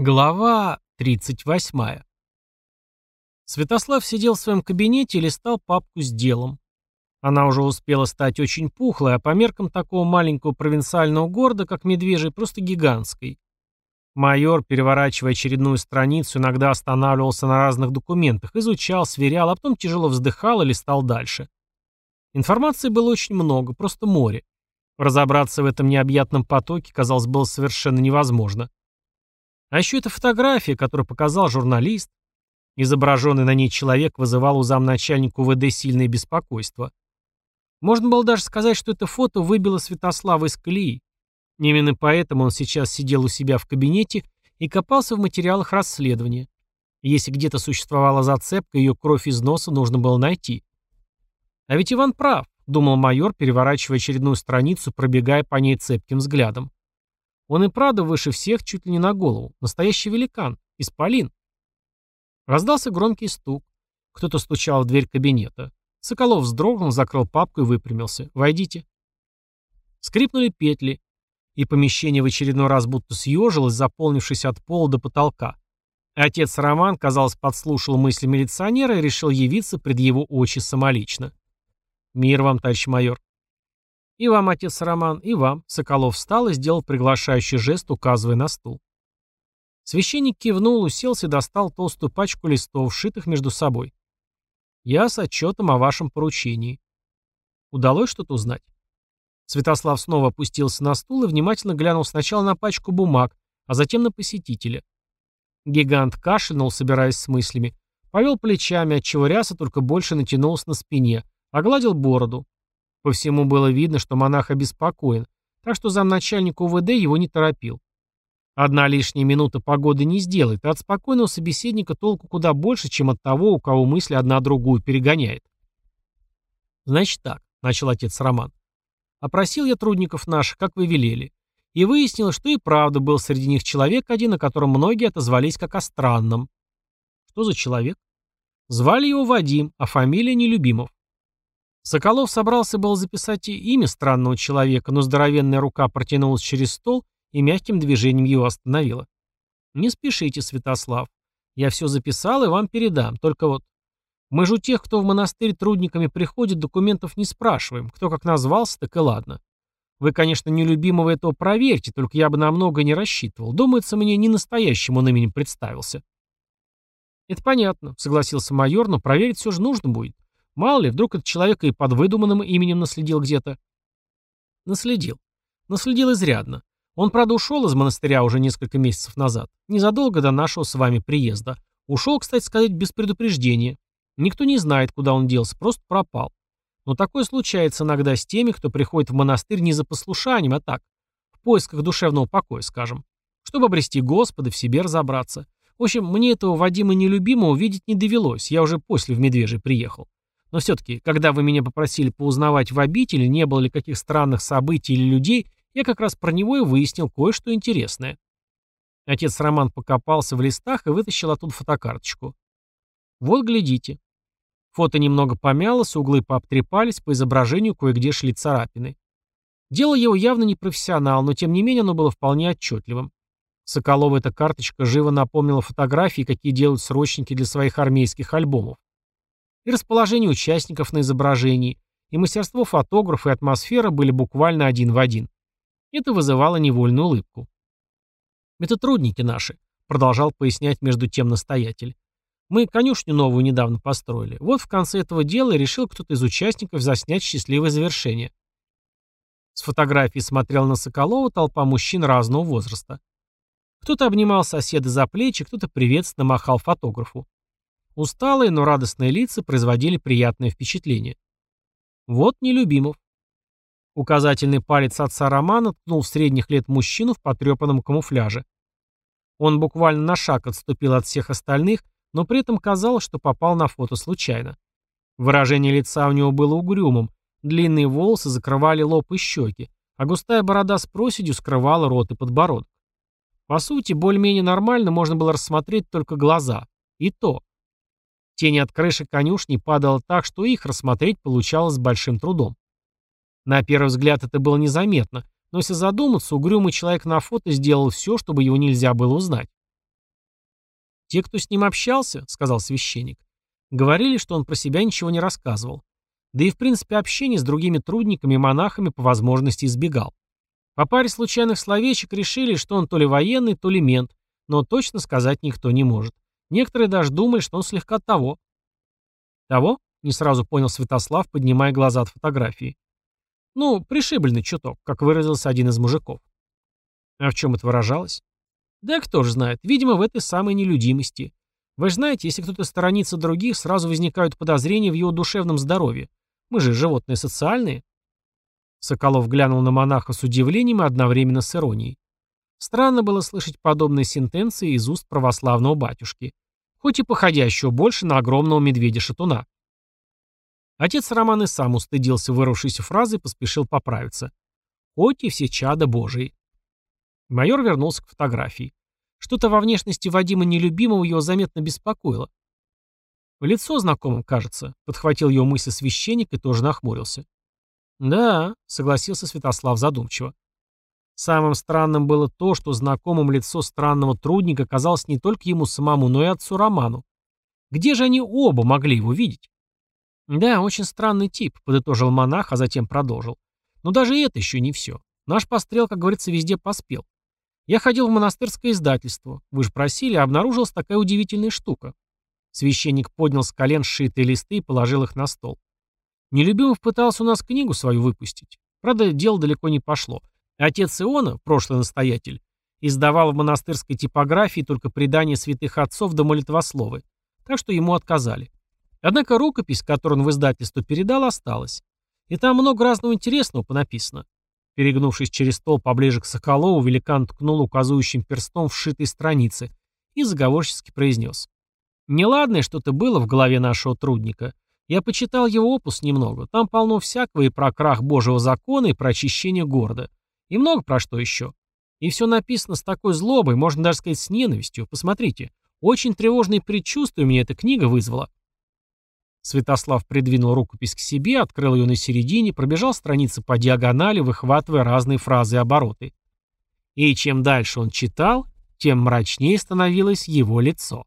Глава 38. Святослав сидел в своем кабинете и листал папку с делом. Она уже успела стать очень пухлой, а по меркам такого маленького провинциального города, как Медвежий, просто гигантской. Майор, переворачивая очередную страницу, иногда останавливался на разных документах, изучал, сверял, а потом тяжело вздыхал и листал дальше. Информации было очень много, просто море. Разобраться в этом необъятном потоке, казалось, было совершенно невозможно. А еще эта фотография, которую показал журналист. Изображенный на ней человек вызывал у замначальника УВД сильное беспокойство. Можно было даже сказать, что это фото выбило Святослава из колеи. Именно поэтому он сейчас сидел у себя в кабинете и копался в материалах расследования. Если где-то существовала зацепка, ее кровь из носа нужно было найти. А ведь Иван прав, думал майор, переворачивая очередную страницу, пробегая по ней цепким взглядом. Он и правда выше всех чуть ли не на голову. Настоящий великан. Исполин. Раздался громкий стук. Кто-то стучал в дверь кабинета. Соколов вздрогнул, закрыл папку и выпрямился. «Войдите». Скрипнули петли, и помещение в очередной раз будто съежилось, заполнившись от пола до потолка. Отец Роман, казалось, подслушал мысли милиционера и решил явиться пред его очи самолично. «Мир вам, товарищ майор». «И вам, отец Роман, и вам», — Соколов встал и сделал приглашающий жест, указывая на стул. Священник кивнул, уселся и достал толстую пачку листов, сшитых между собой. «Я с отчетом о вашем поручении». «Удалось что-то узнать?» Святослав снова опустился на стул и внимательно глянул сначала на пачку бумаг, а затем на посетителя. Гигант кашлянул, собираясь с мыслями, повел плечами, отчего ряса только больше натянулась на спине, огладил бороду, по всему было видно, что монах обеспокоен, так что замначальник УВД его не торопил. Одна лишняя минута погоды не сделает, а от спокойного собеседника толку куда больше, чем от того, у кого мысли одна другую перегоняет. «Значит так», — начал отец Роман. «Опросил я трудников наших, как вы велели, и выяснил, что и правда был среди них человек один, о котором многие отозвались как о странном». «Что за человек?» Звали его Вадим, а фамилия Нелюбимов. Соколов собрался был записать имя странного человека, но здоровенная рука протянулась через стол и мягким движением его остановила. «Не спешите, Святослав. Я все записал и вам передам. Только вот мы же у тех, кто в монастырь трудниками приходит, документов не спрашиваем. Кто как назвался, так и ладно. Вы, конечно, нелюбимого этого проверьте, только я бы на много не рассчитывал. Думается, мне не настоящим он именем представился». «Это понятно», — согласился майор, «но проверить все же нужно будет. Мало ли, вдруг этот человек и под выдуманным именем наследил где-то. Наследил. Наследил изрядно. Он, правда, ушел из монастыря уже несколько месяцев назад, незадолго до нашего с вами приезда. Ушел, кстати сказать, без предупреждения. Никто не знает, куда он делся, просто пропал. Но такое случается иногда с теми, кто приходит в монастырь не за послушанием, а так, в поисках душевного покоя, скажем, чтобы обрести Господа, в себе разобраться. В общем, мне этого Вадима нелюбимого видеть не довелось, я уже после в Медвежий приехал. Но все-таки, когда вы меня попросили поузнавать в обители, не было ли каких странных событий или людей, я как раз про него и выяснил кое-что интересное. Отец Роман покопался в листах и вытащил оттуда фотокарточку. Вот, глядите. Фото немного помялось, углы пообтрепались, по изображению кое-где шли царапины. Дело его явно не профессионал, но тем не менее оно было вполне отчетливым. Соколова эта карточка живо напомнила фотографии, какие делают срочники для своих армейских альбомов и расположение участников на изображении, и мастерство фотографа и атмосфера были буквально один в один. Это вызывало невольную улыбку. «Это трудники наши», — продолжал пояснять между тем настоятель. «Мы конюшню новую недавно построили. Вот в конце этого дела решил кто-то из участников заснять счастливое завершение». С фотографии смотрел на Соколова толпа мужчин разного возраста. Кто-то обнимал соседа за плечи, кто-то приветственно махал фотографу. Усталые, но радостные лица производили приятное впечатление. Вот нелюбимов. Указательный палец отца Романа ткнул в средних лет мужчину в потрепанном камуфляже. Он буквально на шаг отступил от всех остальных, но при этом казалось, что попал на фото случайно. Выражение лица у него было угрюмым, длинные волосы закрывали лоб и щеки, а густая борода с проседью скрывала рот и подбородок. По сути, более-менее нормально можно было рассмотреть только глаза. И то. Тень от крыши конюшни падала так, что их рассмотреть получалось с большим трудом. На первый взгляд это было незаметно, но если задуматься, угрюмый человек на фото сделал все, чтобы его нельзя было узнать. «Те, кто с ним общался, — сказал священник, — говорили, что он про себя ничего не рассказывал. Да и в принципе общение с другими трудниками и монахами по возможности избегал. По паре случайных словечек решили, что он то ли военный, то ли мент, но точно сказать никто не может. Некоторые даже думали, что он слегка того. Того? Не сразу понял Святослав, поднимая глаза от фотографии. Ну, пришибленный чуток, как выразился один из мужиков. А в чем это выражалось? Да кто же знает, видимо, в этой самой нелюдимости. Вы же знаете, если кто-то сторонится других, сразу возникают подозрения в его душевном здоровье. Мы же животные социальные. Соколов глянул на монаха с удивлением и одновременно с иронией. Странно было слышать подобные сентенции из уст православного батюшки, хоть и походящего больше на огромного медведя-шатуна. Отец Роман и сам устыдился вырвавшейся фразы и поспешил поправиться. «Хоть и все чада Божии». Майор вернулся к фотографии. Что-то во внешности Вадима нелюбимого его заметно беспокоило. «Лицо знакомым, кажется», — подхватил его мысль священник и тоже нахмурился. «Да», — согласился Святослав задумчиво. Самым странным было то, что знакомым лицо странного трудника казалось не только ему самому, но и отцу Роману. Где же они оба могли его видеть? «Да, очень странный тип», — подытожил монах, а затем продолжил. «Но даже это еще не все. Наш пострел, как говорится, везде поспел. Я ходил в монастырское издательство. Вы же просили, а обнаружилась такая удивительная штука». Священник поднял с колен сшитые листы и положил их на стол. Нелюбимов пытался у нас книгу свою выпустить. Правда, дело далеко не пошло. Отец Иона, прошлый настоятель, издавал в монастырской типографии только предания святых отцов до молитвословы, так что ему отказали. Однако рукопись, которую он в издательство передал, осталась. И там много разного интересного понаписано. Перегнувшись через стол поближе к Соколову, великан ткнул указующим перстом в шитой странице и заговорчески произнес. «Неладное что-то было в голове нашего трудника. Я почитал его опус немного. Там полно всякого и про крах Божьего закона, и про очищение города. И много про что еще. И все написано с такой злобой, можно даже сказать с ненавистью. Посмотрите, очень тревожные предчувствия у меня эта книга вызвала. Святослав придвинул рукопись к себе, открыл ее на середине, пробежал страницы по диагонали, выхватывая разные фразы и обороты. И чем дальше он читал, тем мрачнее становилось его лицо.